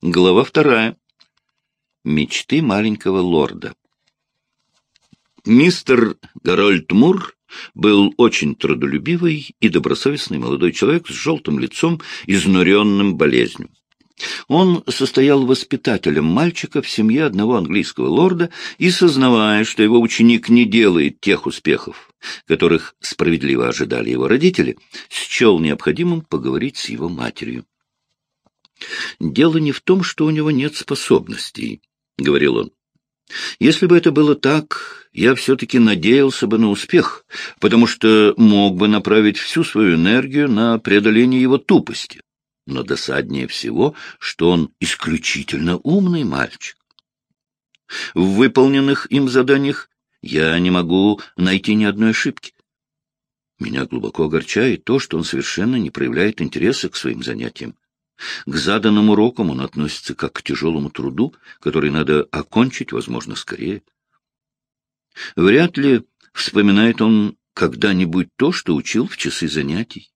Глава вторая. Мечты маленького лорда. Мистер Гарольд Мур был очень трудолюбивый и добросовестный молодой человек с желтым лицом, изнуренным болезнью. Он состоял воспитателем мальчика в семье одного английского лорда и, сознавая, что его ученик не делает тех успехов, которых справедливо ожидали его родители, счел необходимым поговорить с его матерью. «Дело не в том, что у него нет способностей», — говорил он. «Если бы это было так, я все-таки надеялся бы на успех, потому что мог бы направить всю свою энергию на преодоление его тупости. Но досаднее всего, что он исключительно умный мальчик. В выполненных им заданиях я не могу найти ни одной ошибки. Меня глубоко огорчает то, что он совершенно не проявляет интереса к своим занятиям. К заданным урокам он относится как к тяжелому труду, который надо окончить, возможно, скорее. Вряд ли вспоминает он когда-нибудь то, что учил в часы занятий.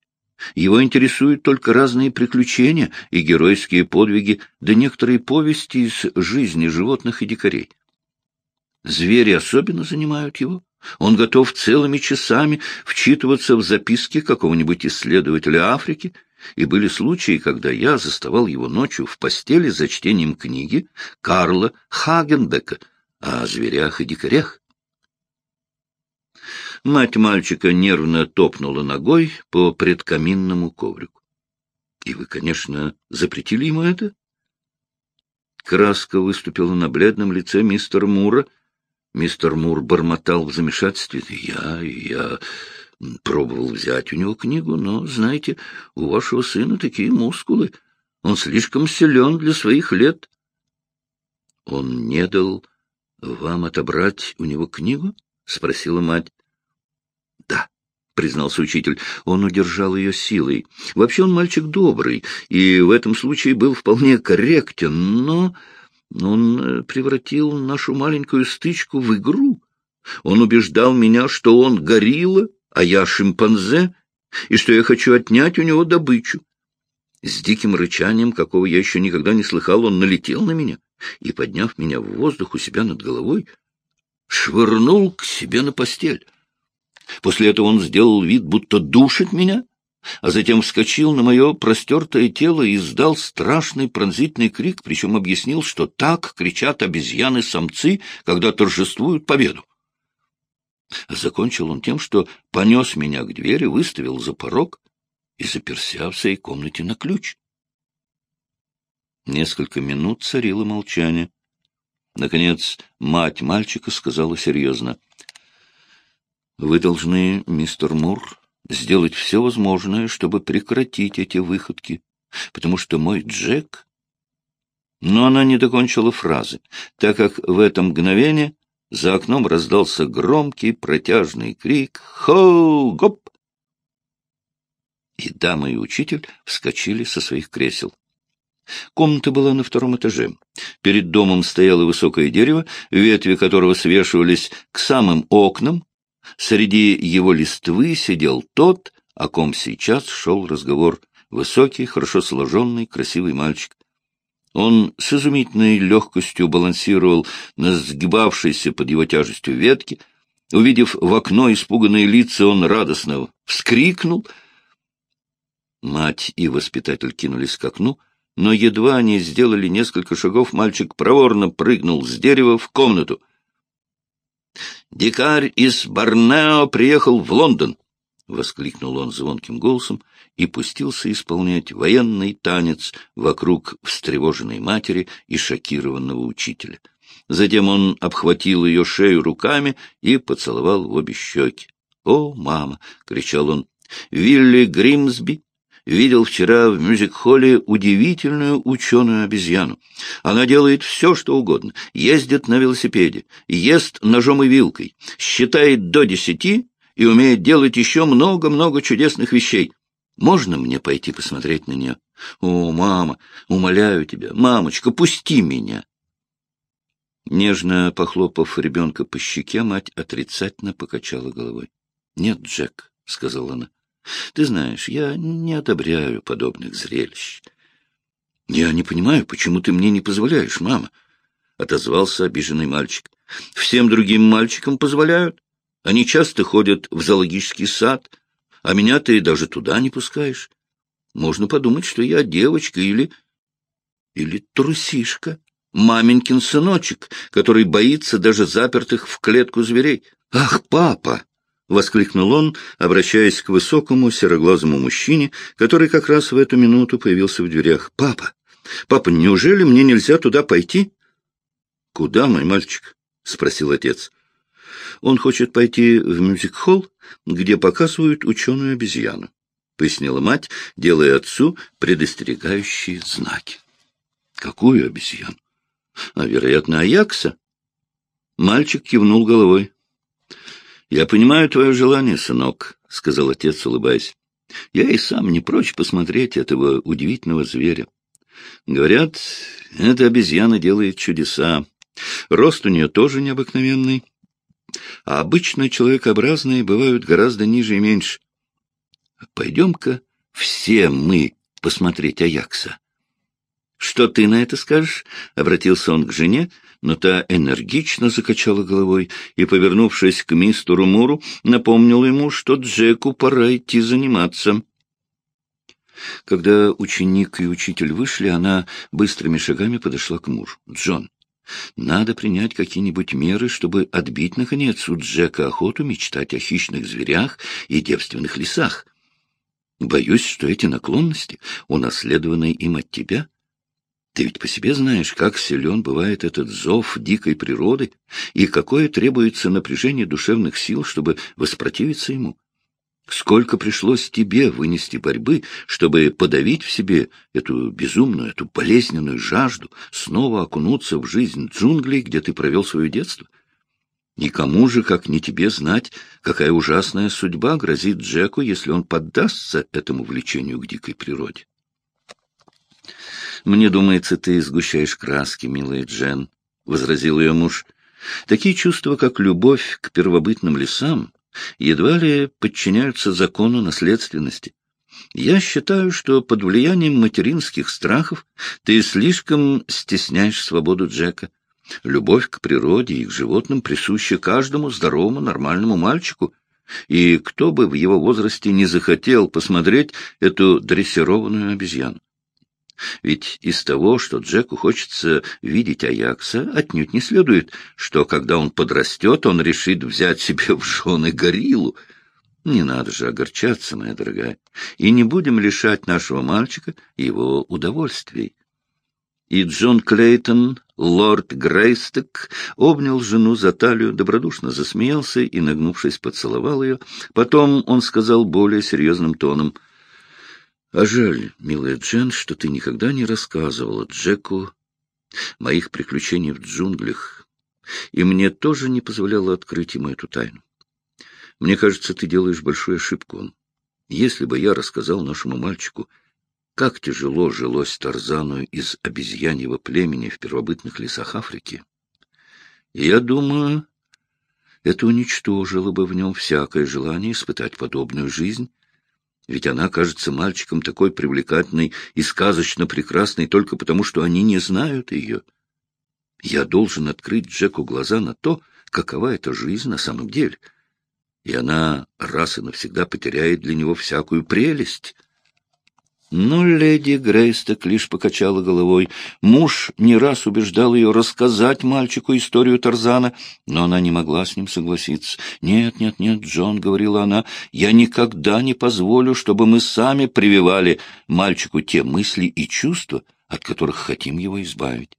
Его интересуют только разные приключения и геройские подвиги, да некоторые повести из жизни животных и дикарей. Звери особенно занимают его. Он готов целыми часами вчитываться в записки какого-нибудь исследователя Африки и были случаи, когда я заставал его ночью в постели за чтением книги Карла Хагенбека о зверях и дикарях. Мать мальчика нервно топнула ногой по предкаминному коврику. — И вы, конечно, запретили ему это? Краска выступила на бледном лице мистера Мура. Мистер Мур бормотал в замешательстве. — Я, я пробовал взять у него книгу, но, знаете, у вашего сына такие мускулы. Он слишком силен для своих лет. — Он не дал вам отобрать у него книгу? — спросила мать. — Да, — признался учитель. Он удержал ее силой. Вообще он мальчик добрый, и в этом случае был вполне корректен, но он превратил нашу маленькую стычку в игру. Он убеждал меня, что он горилла, а я шимпанзе, и что я хочу отнять у него добычу. С диким рычанием, какого я еще никогда не слыхал, он налетел на меня и, подняв меня в воздух у себя над головой, швырнул к себе на постель. После этого он сделал вид, будто душит меня, а затем вскочил на мое простертое тело и издал страшный пронзительный крик, причем объяснил, что так кричат обезьяны-самцы, когда торжествуют победу. Закончил он тем, что понес меня к двери, выставил за порог и заперся в своей комнате на ключ. Несколько минут царило молчание. Наконец, мать мальчика сказала серьезно. — Вы должны, мистер Мур, сделать все возможное, чтобы прекратить эти выходки, потому что мой Джек... Но она не докончила фразы, так как в это мгновение за окном раздался громкий протяжный крик «Хоу-гоп!» И дама и учитель вскочили со своих кресел. Комната была на втором этаже. Перед домом стояло высокое дерево, ветви которого свешивались к самым окнам. Среди его листвы сидел тот, о ком сейчас шел разговор. Высокий, хорошо сложенный, красивый мальчик. Он с изумительной легкостью балансировал на сгибавшейся под его тяжестью ветке. Увидев в окно испуганные лица, он радостно вскрикнул. Мать и воспитатель кинулись к окну, но едва они сделали несколько шагов, мальчик проворно прыгнул с дерева в комнату. «Дикарь из Борнео приехал в Лондон!» — воскликнул он звонким голосом и пустился исполнять военный танец вокруг встревоженной матери и шокированного учителя. Затем он обхватил ее шею руками и поцеловал в обе щеки. «О, мама!» — кричал он. «Вилли Гримсби видел вчера в мюзик-холле удивительную ученую-обезьяну. Она делает все, что угодно. Ездит на велосипеде, ест ножом и вилкой, считает до десяти и умеет делать еще много-много чудесных вещей. Можно мне пойти посмотреть на нее? О, мама, умоляю тебя, мамочка, пусти меня. Нежно похлопав ребенка по щеке, мать отрицательно покачала головой. — Нет, Джек, — сказала она, — ты знаешь, я не одобряю подобных зрелищ. Я не понимаю, почему ты мне не позволяешь, мама? — отозвался обиженный мальчик. — Всем другим мальчикам позволяют. Они часто ходят в зоологический сад, а меня ты даже туда не пускаешь. Можно подумать, что я девочка или... или трусишка, маменькин сыночек, который боится даже запертых в клетку зверей. Ах, папа! — воскликнул он, обращаясь к высокому сероглазому мужчине, который как раз в эту минуту появился в дверях. — Папа! Папа, неужели мне нельзя туда пойти? — Куда, мой мальчик? — спросил отец. — Он хочет пойти в мюзик-холл, где показывают ученую обезьяну, — пояснила мать, делая отцу предостерегающие знаки. — Какую обезьяну? — А, вероятно, Аякса. Мальчик кивнул головой. «Я понимаю твое желание, сынок», — сказал отец, улыбаясь. «Я и сам не прочь посмотреть этого удивительного зверя. Говорят, эта обезьяна делает чудеса. Рост у нее тоже необыкновенный. А обычно человекообразные бывают гораздо ниже и меньше. Пойдем-ка все мы посмотреть Аякса. — Что ты на это скажешь? — обратился он к жене, но та энергично закачала головой и, повернувшись к мистеру Муру, напомнила ему, что Джеку пора идти заниматься. Когда ученик и учитель вышли, она быстрыми шагами подошла к мужу. «Джон, надо принять какие-нибудь меры, чтобы отбить, наконец, у Джека охоту мечтать о хищных зверях и девственных лесах. Боюсь, что эти наклонности унаследованы им от тебя». Ты ведь по себе знаешь, как силен бывает этот зов дикой природы и какое требуется напряжение душевных сил, чтобы воспротивиться ему. Сколько пришлось тебе вынести борьбы, чтобы подавить в себе эту безумную, эту болезненную жажду, снова окунуться в жизнь джунглей, где ты провел свое детство? Никому же, как не тебе, знать, какая ужасная судьба грозит Джеку, если он поддастся этому влечению к дикой природе. «Мне думается, ты сгущаешь краски, милая Джен», — возразил ее муж. «Такие чувства, как любовь к первобытным лесам, едва ли подчиняются закону наследственности. Я считаю, что под влиянием материнских страхов ты слишком стесняешь свободу Джека. Любовь к природе и к животным присуща каждому здоровому, нормальному мальчику, и кто бы в его возрасте не захотел посмотреть эту дрессированную обезьяну. Ведь из того, что Джеку хочется видеть Аякса, отнюдь не следует, что когда он подрастет, он решит взять себе в жены гориллу. Не надо же огорчаться, моя дорогая, и не будем лишать нашего мальчика его удовольствий. И Джон Клейтон, лорд Грейстек, обнял жену за талию, добродушно засмеялся и, нагнувшись, поцеловал ее. Потом он сказал более серьезным тоном — а жаль, милая Джен, что ты никогда не рассказывала Джеку моих приключений в джунглях, и мне тоже не позволяла открыть ему эту тайну. Мне кажется, ты делаешь большую ошибку. Если бы я рассказал нашему мальчику, как тяжело жилось Тарзану из обезьяньего племени в первобытных лесах Африки, я думаю, это уничтожило бы в нем всякое желание испытать подобную жизнь ведь она кажется мальчикам такой привлекательной и сказочно прекрасной только потому, что они не знают ее. Я должен открыть Джеку глаза на то, какова эта жизнь на самом деле. И она раз и навсегда потеряет для него всякую прелесть. Но леди Грейсток лишь покачала головой. Муж не раз убеждал ее рассказать мальчику историю Тарзана, но она не могла с ним согласиться. «Нет, нет, нет, Джон», — говорила она, — «я никогда не позволю, чтобы мы сами прививали мальчику те мысли и чувства, от которых хотим его избавить».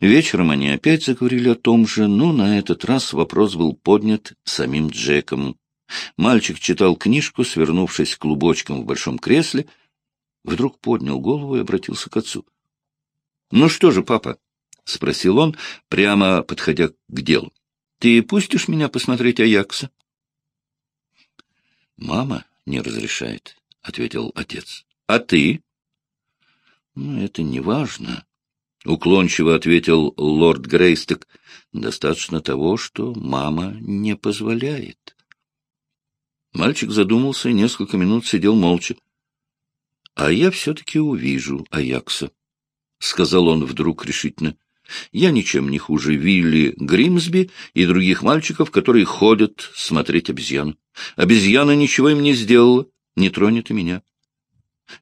Вечером они опять заговорили о том же, но на этот раз вопрос был поднят самим Джеком. Мальчик читал книжку, свернувшись клубочком в большом кресле. Вдруг поднял голову и обратился к отцу. — Ну что же, папа? — спросил он, прямо подходя к делу. — Ты пустишь меня посмотреть Аякса? — Мама не разрешает, — ответил отец. — А ты? — Ну, это не важно, — уклончиво ответил лорд Грейстек. — Достаточно того, что мама не позволяет. Мальчик задумался и несколько минут сидел молча. — А я все-таки увижу Аякса, — сказал он вдруг решительно. — Я ничем не хуже Вилли Гримсби и других мальчиков, которые ходят смотреть обезьяну. Обезьяна ничего им не сделала, не тронет и меня.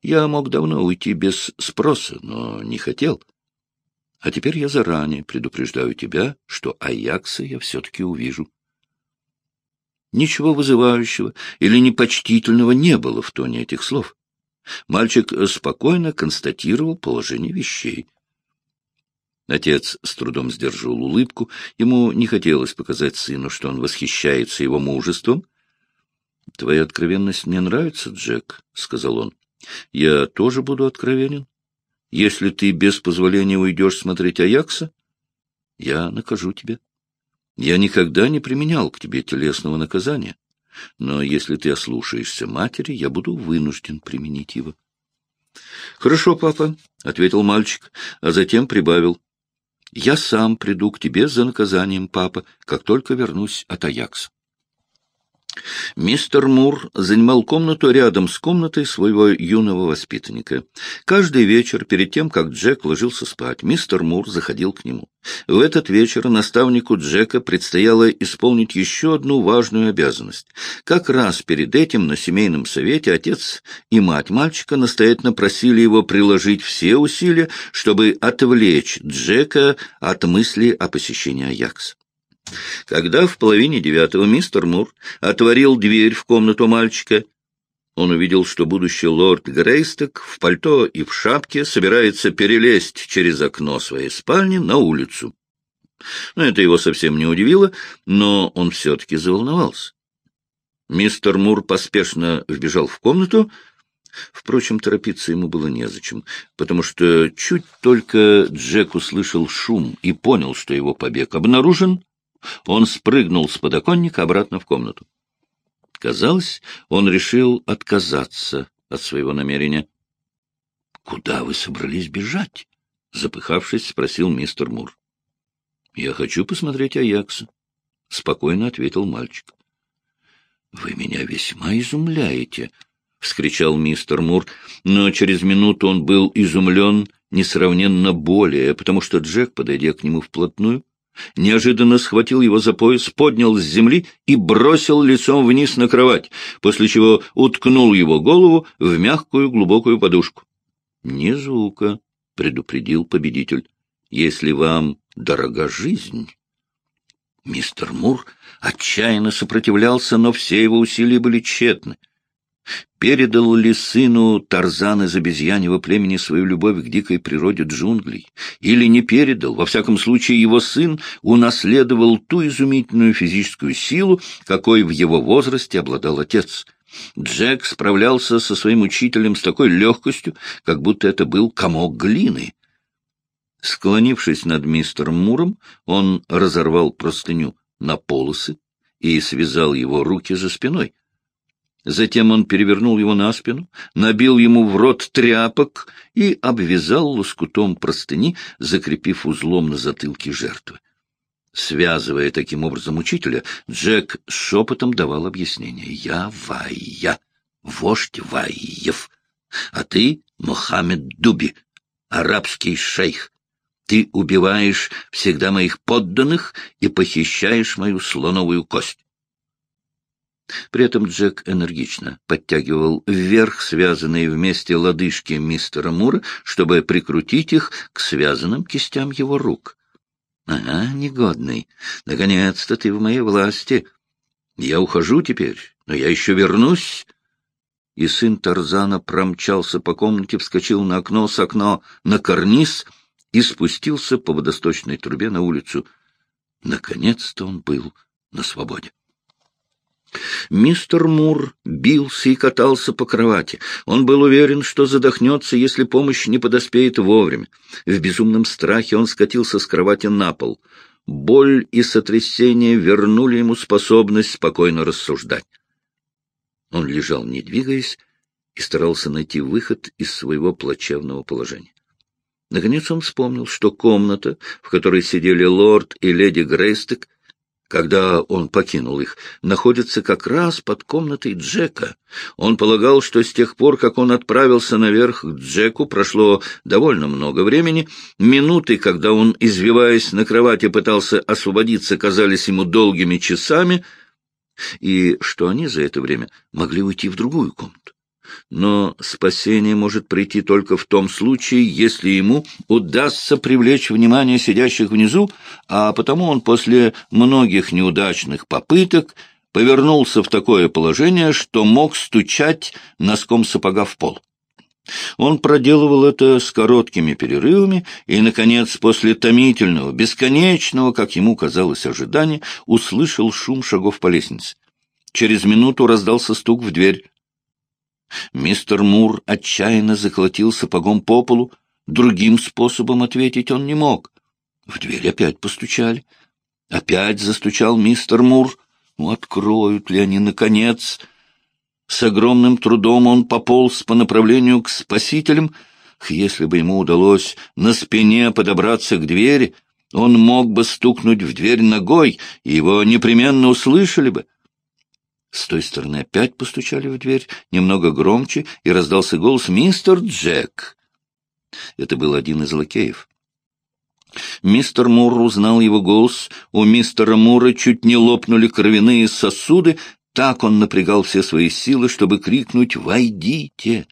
Я мог давно уйти без спроса, но не хотел. А теперь я заранее предупреждаю тебя, что Аякса я все-таки увижу. Ничего вызывающего или непочтительного не было в тоне этих слов. Мальчик спокойно констатировал положение вещей. Отец с трудом сдерживал улыбку. Ему не хотелось показать сыну, что он восхищается его мужеством. — Твоя откровенность мне нравится, Джек, — сказал он. — Я тоже буду откровенен. Если ты без позволения уйдешь смотреть Аякса, я накажу тебя. Я никогда не применял к тебе телесного наказания, но если ты ослушаешься матери, я буду вынужден применить его. — Хорошо, папа, — ответил мальчик, а затем прибавил. — Я сам приду к тебе за наказанием, папа, как только вернусь от Аякса. Мистер Мур занимал комнату рядом с комнатой своего юного воспитанника. Каждый вечер, перед тем, как Джек ложился спать, мистер Мур заходил к нему. В этот вечер наставнику Джека предстояло исполнить еще одну важную обязанность. Как раз перед этим на семейном совете отец и мать мальчика настоятельно просили его приложить все усилия, чтобы отвлечь Джека от мысли о посещении Аякса. Когда в половине девятого мистер Мур отворил дверь в комнату мальчика, он увидел, что будущий лорд Грейсток в пальто и в шапке собирается перелезть через окно своей спальни на улицу. Но это его совсем не удивило, но он все-таки заволновался. Мистер Мур поспешно вбежал в комнату. Впрочем, торопиться ему было незачем, потому что чуть только Джек услышал шум и понял, что его побег обнаружен, он спрыгнул с подоконника обратно в комнату. Казалось, он решил отказаться от своего намерения. — Куда вы собрались бежать? — запыхавшись, спросил мистер Мур. — Я хочу посмотреть Аякса, — спокойно ответил мальчик. — Вы меня весьма изумляете, — вскричал мистер Мур, но через минуту он был изумлен несравненно более, потому что Джек, подойдя к нему вплотную, неожиданно схватил его за пояс, поднял с земли и бросил лицом вниз на кровать, после чего уткнул его голову в мягкую глубокую подушку. — Не звука, — предупредил победитель, — если вам дорога жизнь. Мистер Мур отчаянно сопротивлялся, но все его усилия были тщетны. Передал ли сыну Тарзан из обезьяньего племени свою любовь к дикой природе джунглей? Или не передал? Во всяком случае, его сын унаследовал ту изумительную физическую силу, какой в его возрасте обладал отец. Джек справлялся со своим учителем с такой легкостью, как будто это был комок глины. Склонившись над мистером Муром, он разорвал простыню на полосы и связал его руки за спиной. Затем он перевернул его на спину, набил ему в рот тряпок и обвязал лоскутом простыни, закрепив узлом на затылке жертвы. Связывая таким образом учителя, Джек шепотом давал объяснение. «Я Вайя, вождь Вайев, а ты Мухаммед Дуби, арабский шейх. Ты убиваешь всегда моих подданных и похищаешь мою слоновую кость. При этом Джек энергично подтягивал вверх связанные вместе лодыжки мистера Мура, чтобы прикрутить их к связанным кистям его рук. — Ага, негодный. Наконец-то ты в моей власти. Я ухожу теперь, но я еще вернусь. И сын Тарзана промчался по комнате, вскочил на окно, с окно на карниз и спустился по водосточной трубе на улицу. Наконец-то он был на свободе. Мистер Мур бился и катался по кровати. Он был уверен, что задохнется, если помощь не подоспеет вовремя. В безумном страхе он скатился с кровати на пол. Боль и сотрясение вернули ему способность спокойно рассуждать. Он лежал, не двигаясь, и старался найти выход из своего плачевного положения. Наконец он вспомнил, что комната, в которой сидели лорд и леди Грейстек, когда он покинул их, находится как раз под комнатой Джека. Он полагал, что с тех пор, как он отправился наверх к Джеку, прошло довольно много времени. Минуты, когда он, извиваясь на кровати, пытался освободиться, казались ему долгими часами, и что они за это время могли уйти в другую комнату. Но спасение может прийти только в том случае, если ему удастся привлечь внимание сидящих внизу, а потому он после многих неудачных попыток повернулся в такое положение, что мог стучать носком сапога в пол. Он проделывал это с короткими перерывами и, наконец, после томительного, бесконечного, как ему казалось, ожидания, услышал шум шагов по лестнице. Через минуту раздался стук в дверь. Мистер Мур отчаянно заколотил сапогом по полу. Другим способом ответить он не мог. В дверь опять постучали. Опять застучал мистер Мур. Ну, откроют ли они, наконец? С огромным трудом он пополз по направлению к спасителям. Если бы ему удалось на спине подобраться к двери, он мог бы стукнуть в дверь ногой, и его непременно услышали бы. С той стороны опять постучали в дверь, немного громче, и раздался голос «Мистер Джек». Это был один из лакеев. Мистер Мур узнал его голос. У мистера Мура чуть не лопнули кровяные сосуды. Так он напрягал все свои силы, чтобы крикнуть «Войдите!».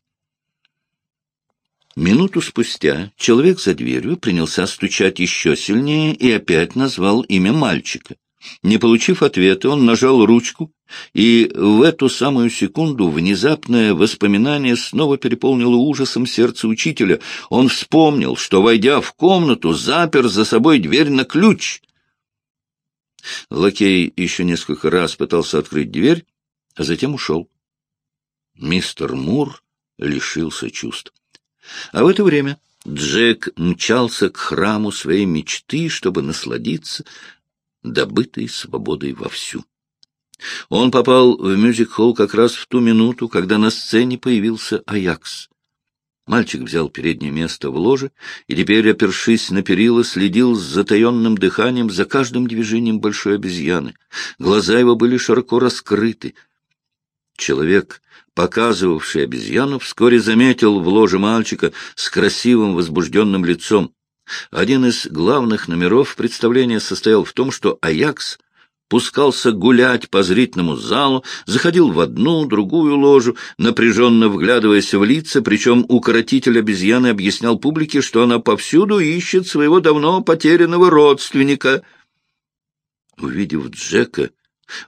Минуту спустя человек за дверью принялся стучать еще сильнее и опять назвал имя мальчика. Не получив ответа, он нажал ручку, и в эту самую секунду внезапное воспоминание снова переполнило ужасом сердце учителя. Он вспомнил, что, войдя в комнату, запер за собой дверь на ключ. Лакей еще несколько раз пытался открыть дверь, а затем ушел. Мистер Мур лишился чувств. А в это время Джек мчался к храму своей мечты, чтобы насладиться добытой свободой вовсю. Он попал в мюзик-холл как раз в ту минуту, когда на сцене появился Аякс. Мальчик взял переднее место в ложе и теперь, опершись на перила, следил с затаенным дыханием за каждым движением большой обезьяны. Глаза его были широко раскрыты. Человек, показывавший обезьяну, вскоре заметил в ложе мальчика с красивым возбужденным лицом. Один из главных номеров представления состоял в том, что Аякс пускался гулять по зрительному залу, заходил в одну, другую ложу, напряженно вглядываясь в лица, причем укоротитель обезьяны объяснял публике, что она повсюду ищет своего давно потерянного родственника. Увидев Джека,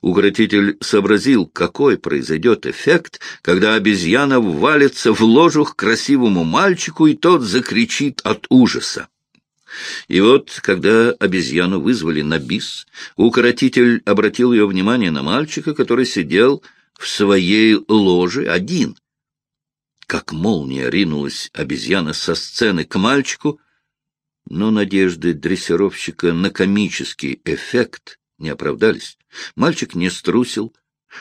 укоротитель сообразил, какой произойдет эффект, когда обезьяна ввалится в ложу к красивому мальчику, и тот закричит от ужаса. И вот, когда обезьяну вызвали на бис, укоротитель обратил ее внимание на мальчика, который сидел в своей ложе один. Как молния ринулась обезьяна со сцены к мальчику, но надежды дрессировщика на комический эффект не оправдались. Мальчик не струсил.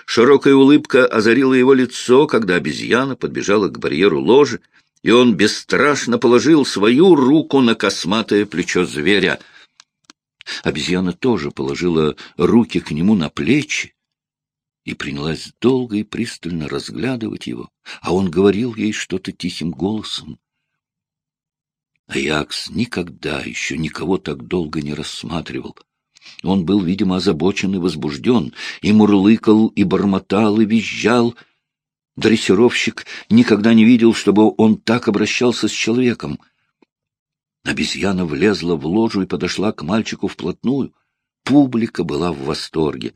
Широкая улыбка озарила его лицо, когда обезьяна подбежала к барьеру ложи и он бесстрашно положил свою руку на косматое плечо зверя. Обезьяна тоже положила руки к нему на плечи и принялась долго и пристально разглядывать его, а он говорил ей что-то тихим голосом. Аякс никогда еще никого так долго не рассматривал. Он был, видимо, озабочен и возбужден, и мурлыкал, и бормотал, и визжал — Дрессировщик никогда не видел, чтобы он так обращался с человеком. Обезьяна влезла в ложу и подошла к мальчику вплотную. Публика была в восторге.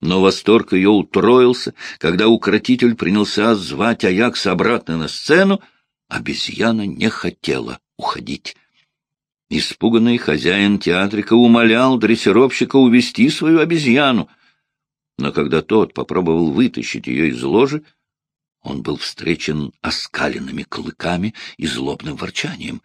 Но восторг ее утроился, когда укротитель принялся звать Аякса обратно на сцену, обезьяна не хотела уходить. Испуганный хозяин театрика умолял дрессировщика увести свою обезьяну. Но когда тот попробовал вытащить ее из ложи, он был встречен оскаленными клыками и злобным ворчанием.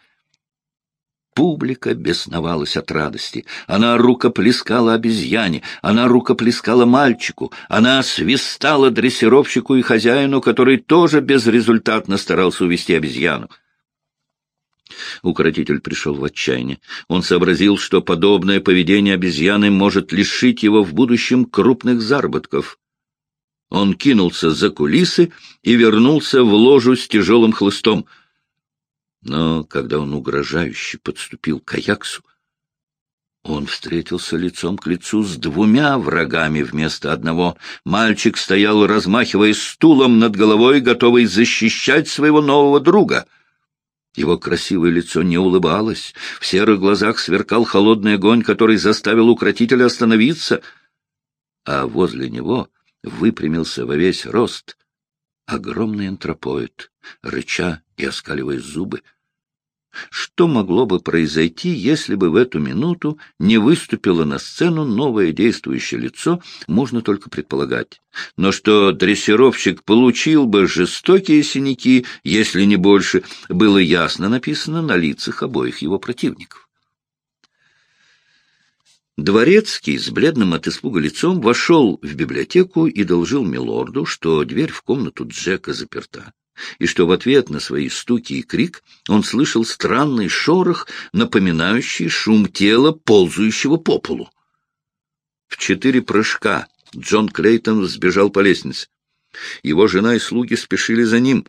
Публика бесновалась от радости. Она рукоплескала обезьяне, она рукоплескала мальчику, она свистала дрессировщику и хозяину, который тоже безрезультатно старался увести обезьяну. Укротитель пришел в отчаяние. Он сообразил, что подобное поведение обезьяны может лишить его в будущем крупных заработков. Он кинулся за кулисы и вернулся в ложу с тяжелым хлыстом. Но когда он угрожающе подступил к Аяксу, он встретился лицом к лицу с двумя врагами вместо одного. Мальчик стоял, размахивая стулом над головой, готовый защищать своего нового друга. Его красивое лицо не улыбалось, в серых глазах сверкал холодный огонь, который заставил укротителя остановиться, а возле него выпрямился во весь рост огромный антропоид, рыча и оскаливая зубы. Что могло бы произойти, если бы в эту минуту не выступило на сцену новое действующее лицо, можно только предполагать. Но что дрессировщик получил бы жестокие синяки, если не больше, было ясно написано на лицах обоих его противников. Дворецкий с бледным от испуга лицом вошел в библиотеку и доложил милорду, что дверь в комнату Джека заперта и что в ответ на свои стуки и крик он слышал странный шорох, напоминающий шум тела, ползающего по полу. В четыре прыжка Джон Клейтон сбежал по лестнице. Его жена и слуги спешили за ним.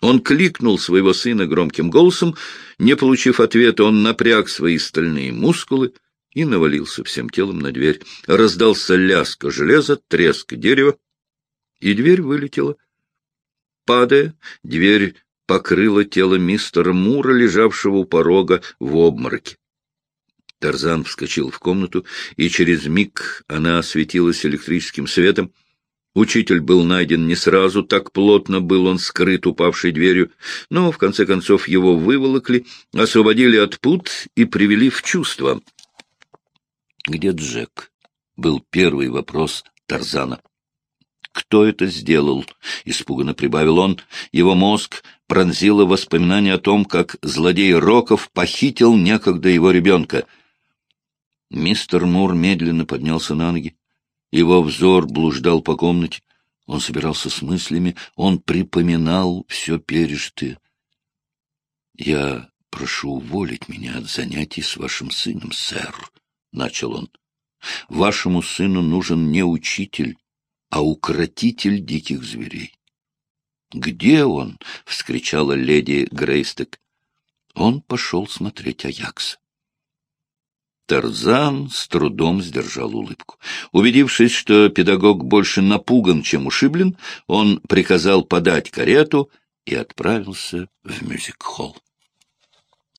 Он кликнул своего сына громким голосом. Не получив ответа, он напряг свои стальные мускулы и навалился всем телом на дверь. Раздался лязг железа, треск дерева, и дверь вылетела Падая, дверь покрыла тело мистера Мура, лежавшего у порога в обмороке. Тарзан вскочил в комнату, и через миг она осветилась электрическим светом. Учитель был найден не сразу, так плотно был он скрыт упавшей дверью, но, в конце концов, его выволокли, освободили от пут и привели в чувство. «Где Джек?» — был первый вопрос Тарзана. «Кто это сделал?» — испуганно прибавил он. Его мозг пронзило воспоминание о том, как злодей Роков похитил некогда его ребенка. Мистер Мур медленно поднялся на ноги. Его взор блуждал по комнате. Он собирался с мыслями, он припоминал все пережитое. «Я прошу уволить меня от занятий с вашим сыном, сэр», — начал он. «Вашему сыну нужен не учитель, а укротитель диких зверей. «Где он?» — вскричала леди Грейстек. Он пошел смотреть Аякса. Тарзан с трудом сдержал улыбку. Убедившись, что педагог больше напуган, чем ушиблен, он приказал подать карету и отправился в мюзик-холл.